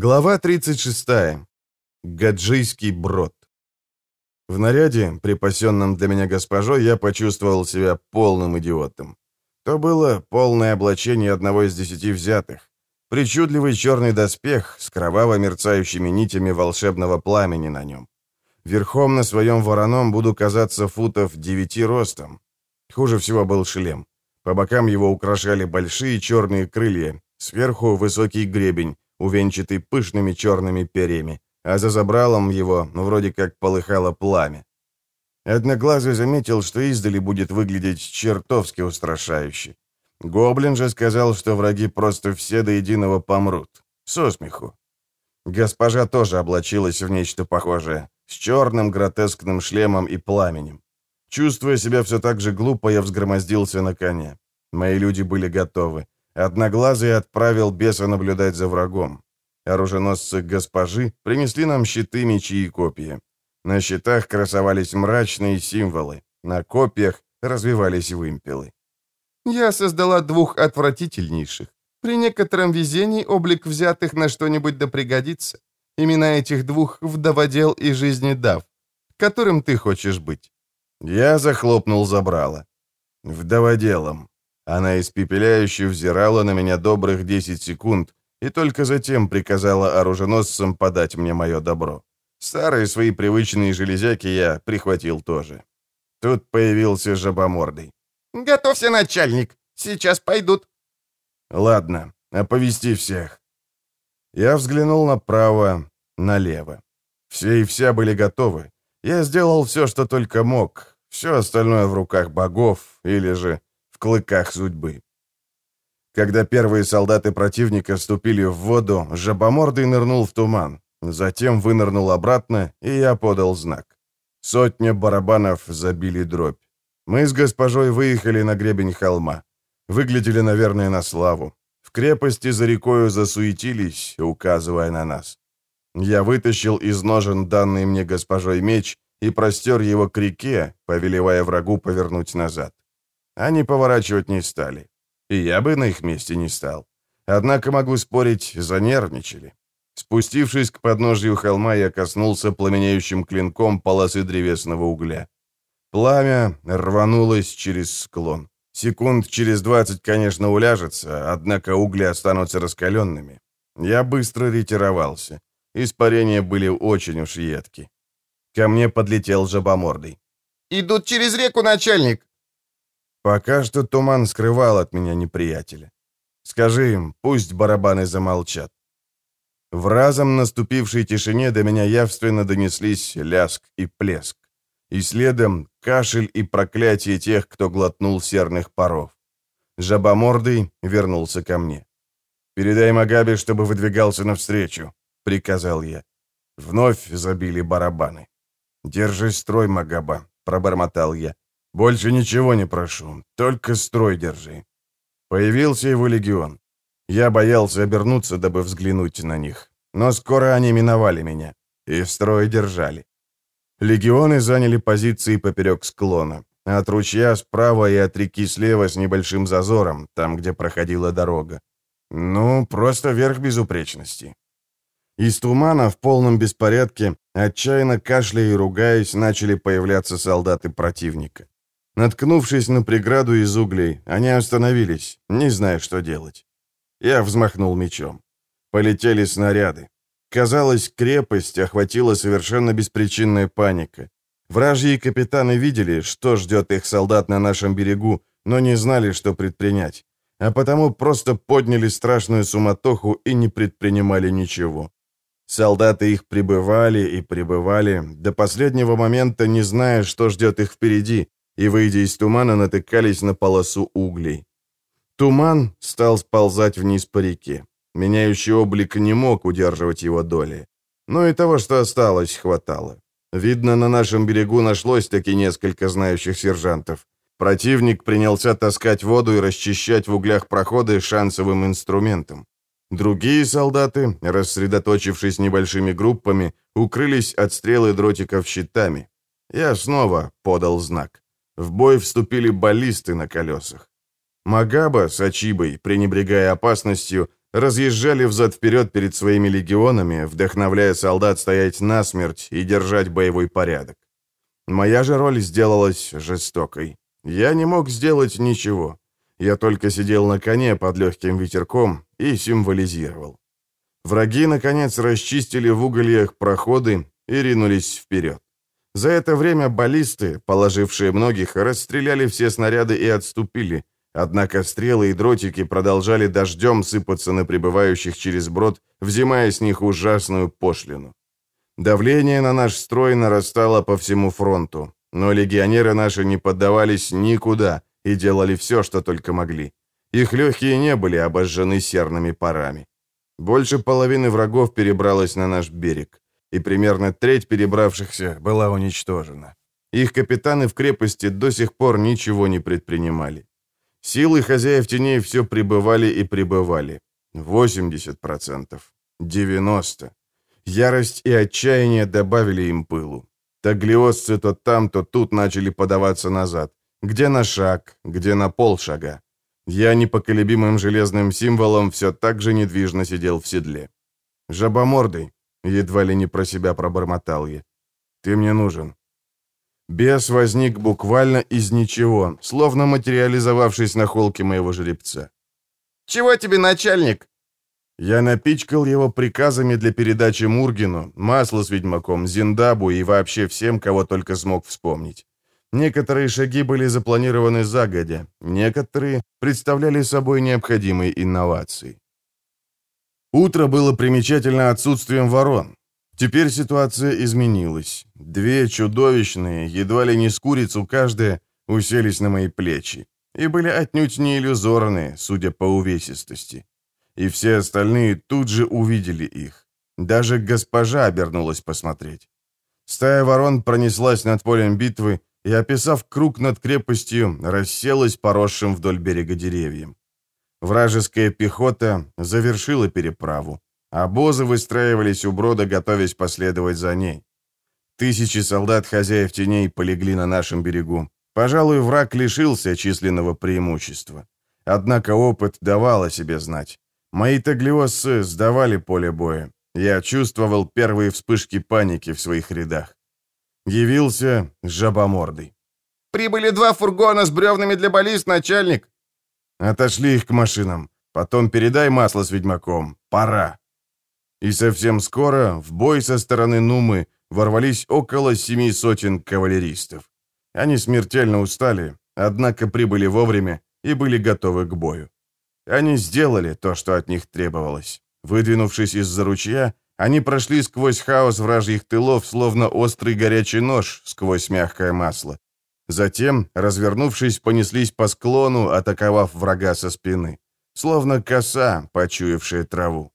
Глава 36. Гаджийский брод. В наряде, припасенном для меня госпожой, я почувствовал себя полным идиотом. То было полное облачение одного из десяти взятых. Причудливый черный доспех с кроваво мерцающими нитями волшебного пламени на нем. Верхом на своем вороном буду казаться футов девяти ростом. Хуже всего был шлем. По бокам его украшали большие черные крылья, сверху высокий гребень, увенчатый пышными черными перьями, а за забралом его ну, вроде как полыхало пламя. Одноглазый заметил, что издали будет выглядеть чертовски устрашающе. Гоблин же сказал, что враги просто все до единого помрут. Со смеху. Госпожа тоже облачилась в нечто похожее, с черным гротескным шлемом и пламенем. Чувствуя себя все так же глупо, я взгромоздился на коне. Мои люди были готовы. Одноглазый отправил беса наблюдать за врагом. Оруженосцы госпожи принесли нам щиты, мечи и копья. На щитах красовались мрачные символы, на копьях развивались вымпелы. «Я создала двух отвратительнейших. При некотором везении облик взятых на что-нибудь да пригодится. Имена этих двух — вдоводел и жизнедав. Которым ты хочешь быть?» Я захлопнул забрало. «Вдоводелом. Она испепеляюще взирала на меня добрых 10 секунд и только затем приказала оруженосцам подать мне мое добро. Старые свои привычные железяки я прихватил тоже. Тут появился жабомордый. «Готовься, начальник! Сейчас пойдут!» «Ладно, оповести всех». Я взглянул направо, налево. Все и вся были готовы. Я сделал все, что только мог. Все остальное в руках богов или же в клыках судьбы. Когда первые солдаты противника ступили в воду, жабомордый нырнул в туман, затем вынырнул обратно, и я подал знак. Сотня барабанов забили дробь. Мы с госпожой выехали на гребень холма. Выглядели, наверное, на славу. В крепости за рекою засуетились, указывая на нас. Я вытащил из ножен данный мне госпожой меч и простер его к реке, повелевая врагу повернуть назад. Они поворачивать не стали. И я бы на их месте не стал. Однако, могу спорить, занервничали. Спустившись к подножью холма, я коснулся пламенеющим клинком полосы древесного угля. Пламя рванулось через склон. Секунд через двадцать, конечно, уляжется, однако угли останутся раскаленными. Я быстро ретировался. Испарения были очень уж едки. Ко мне подлетел жабомордый. «Идут через реку, начальник!» Пока что туман скрывал от меня неприятеля. Скажи им, пусть барабаны замолчат. В разом наступившей тишине до меня явственно донеслись ляск и плеск. И следом кашель и проклятие тех, кто глотнул серных паров. Жабомордый вернулся ко мне. «Передай Магабе, чтобы выдвигался навстречу», — приказал я. Вновь забили барабаны. «Держи строй, Магаба», — пробормотал я. Больше ничего не прошу, только строй держи. Появился его легион. Я боялся обернуться, дабы взглянуть на них. Но скоро они миновали меня и строй держали. Легионы заняли позиции поперек склона, от ручья справа и от реки слева с небольшим зазором, там, где проходила дорога. Ну, просто верх безупречности. Из тумана в полном беспорядке, отчаянно кашляя и ругаясь, начали появляться солдаты противника. Наткнувшись на преграду из углей, они остановились, не зная, что делать. Я взмахнул мечом. Полетели снаряды. Казалось, крепость охватила совершенно беспричинная паника. Вражьи капитаны видели, что ждет их солдат на нашем берегу, но не знали, что предпринять. А потому просто подняли страшную суматоху и не предпринимали ничего. Солдаты их прибывали и прибывали, до последнего момента не зная, что ждет их впереди, и, выйдя из тумана, натыкались на полосу углей. Туман стал сползать вниз по реке. Меняющий облик не мог удерживать его доли. Но и того, что осталось, хватало. Видно, на нашем берегу нашлось таки несколько знающих сержантов. Противник принялся таскать воду и расчищать в углях проходы шансовым инструментом. Другие солдаты, рассредоточившись небольшими группами, укрылись от стрелы дротиков щитами. Я снова подал знак. В бой вступили баллисты на колесах. Магаба с Ачибой, пренебрегая опасностью, разъезжали взад-вперед перед своими легионами, вдохновляя солдат стоять насмерть и держать боевой порядок. Моя же роль сделалась жестокой. Я не мог сделать ничего. Я только сидел на коне под легким ветерком и символизировал. Враги, наконец, расчистили в угольях проходы и ринулись вперед. За это время баллисты, положившие многих, расстреляли все снаряды и отступили, однако стрелы и дротики продолжали дождем сыпаться на прибывающих через брод, взимая с них ужасную пошлину. Давление на наш строй нарастало по всему фронту, но легионеры наши не поддавались никуда и делали все, что только могли. Их легкие не были обожжены серными парами. Больше половины врагов перебралось на наш берег и примерно треть перебравшихся была уничтожена. Их капитаны в крепости до сих пор ничего не предпринимали. Силы хозяев теней все пребывали и пребывали. 80%, 90%. Ярость и отчаяние добавили им пылу. Таглиосцы то там, то тут начали подаваться назад. Где на шаг, где на полшага. Я непоколебимым железным символом все так же недвижно сидел в седле. Жабомордый, Едва ли не про себя пробормотал я. «Ты мне нужен». Бес возник буквально из ничего, словно материализовавшись на холке моего жеребца. «Чего тебе, начальник?» Я напичкал его приказами для передачи Мургину, масло с ведьмаком, Зиндабу и вообще всем, кого только смог вспомнить. Некоторые шаги были запланированы загодя, некоторые представляли собой необходимые инновации. Утро было примечательно отсутствием ворон. Теперь ситуация изменилась. Две чудовищные, едва ли не с курицу каждая, уселись на мои плечи. И были отнюдь не иллюзорные, судя по увесистости. И все остальные тут же увидели их. Даже госпожа обернулась посмотреть. Стая ворон пронеслась над полем битвы и, описав круг над крепостью, расселась поросшим вдоль берега деревьям. Вражеская пехота завершила переправу. Обозы выстраивались у брода, готовясь последовать за ней. Тысячи солдат хозяев теней полегли на нашем берегу. Пожалуй, враг лишился численного преимущества. Однако опыт давал о себе знать. Мои таглиоссы сдавали поле боя. Я чувствовал первые вспышки паники в своих рядах. Явился жабомордый. «Прибыли два фургона с бревнами для баллист, начальник!» Отошли их к машинам. Потом передай масло с ведьмаком. Пора. И совсем скоро в бой со стороны Нумы ворвались около семи сотен кавалеристов. Они смертельно устали, однако прибыли вовремя и были готовы к бою. Они сделали то, что от них требовалось. Выдвинувшись из-за ручья, они прошли сквозь хаос вражьих тылов, словно острый горячий нож сквозь мягкое масло, Затем, развернувшись, понеслись по склону, атаковав врага со спины. Словно коса, почуявшая траву.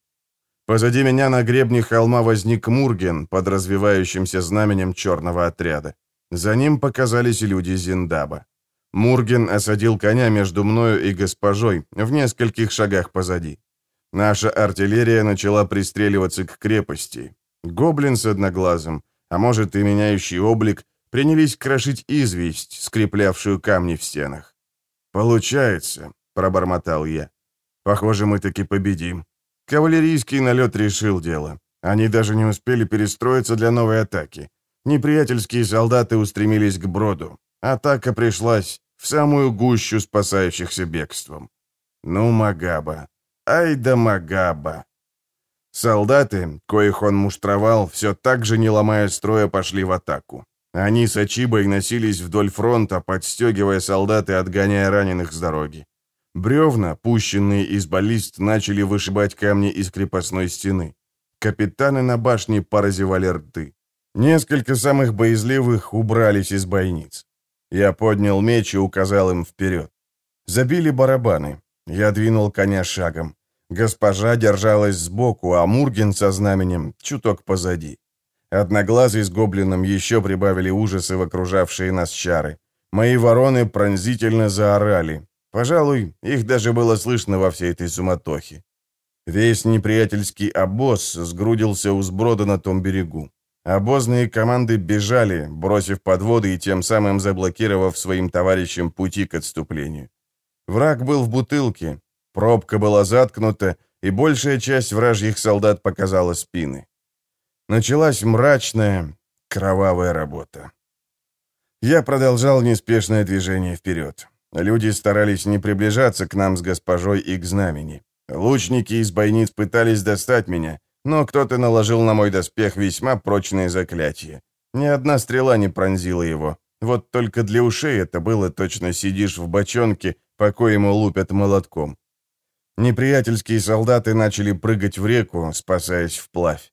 Позади меня на гребне холма возник Мурген под развивающимся знаменем черного отряда. За ним показались люди Зиндаба. Мурген осадил коня между мною и госпожой, в нескольких шагах позади. Наша артиллерия начала пристреливаться к крепости. Гоблин с одноглазым, а может и меняющий облик, принялись крошить известь, скреплявшую камни в стенах. «Получается», — пробормотал я. «Похоже, мы таки победим». Кавалерийский налет решил дело. Они даже не успели перестроиться для новой атаки. Неприятельские солдаты устремились к броду. Атака пришлась в самую гущу спасающихся бегством. Ну, Магаба. Ай да Магаба. Солдаты, коих он муштровал, все так же, не ломая строя, пошли в атаку. Они с Ачибой носились вдоль фронта, подстегивая солдат и отгоняя раненых с дороги. Бревна, пущенные из баллист, начали вышибать камни из крепостной стены. Капитаны на башне поразевали рты. Несколько самых боязливых убрались из бойниц. Я поднял меч и указал им вперед. Забили барабаны. Я двинул коня шагом. Госпожа держалась сбоку, а Мурген со знаменем чуток позади. Одноглазый с гоблином еще прибавили ужасы в окружавшие нас чары. Мои вороны пронзительно заорали. Пожалуй, их даже было слышно во всей этой суматохе. Весь неприятельский обоз сгрудился у сброда на том берегу. Обозные команды бежали, бросив подводы и тем самым заблокировав своим товарищам пути к отступлению. Враг был в бутылке, пробка была заткнута, и большая часть вражьих солдат показала спины. Началась мрачная, кровавая работа. Я продолжал неспешное движение вперед. Люди старались не приближаться к нам с госпожой и к знамени. Лучники из бойниц пытались достать меня, но кто-то наложил на мой доспех весьма прочные заклятия. Ни одна стрела не пронзила его. Вот только для ушей это было точно сидишь в бочонке, по коему лупят молотком. Неприятельские солдаты начали прыгать в реку, спасаясь вплавь.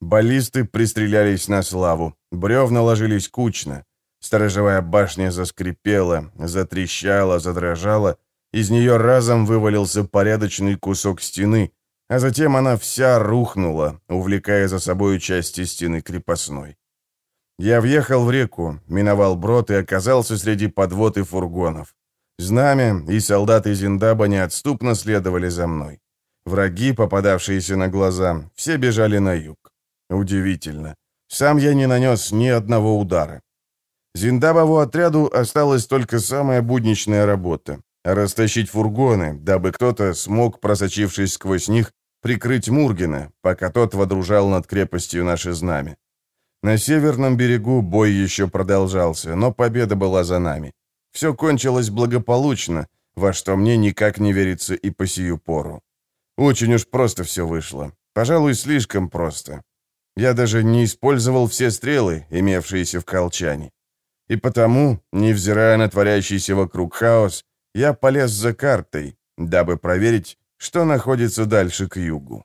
Баллисты пристрелялись на славу, бревна ложились кучно. Сторожевая башня заскрипела, затрещала, задрожала. Из нее разом вывалился порядочный кусок стены, а затем она вся рухнула, увлекая за собой части стены крепостной. Я въехал в реку, миновал брод и оказался среди подвод и фургонов. Знамя и солдаты Зиндаба неотступно следовали за мной. Враги, попадавшиеся на глаза, все бежали на юг. Удивительно. Сам я не нанес ни одного удара. Зиндабову отряду осталась только самая будничная работа — растащить фургоны, дабы кто-то смог, просочившись сквозь них, прикрыть Мургина, пока тот водружал над крепостью наше знамя. На северном берегу бой еще продолжался, но победа была за нами. Все кончилось благополучно, во что мне никак не верится и по сию пору. Очень уж просто все вышло. Пожалуй, слишком просто. Я даже не использовал все стрелы, имевшиеся в колчане. И потому, невзирая на творящийся вокруг хаос, я полез за картой, дабы проверить, что находится дальше к югу.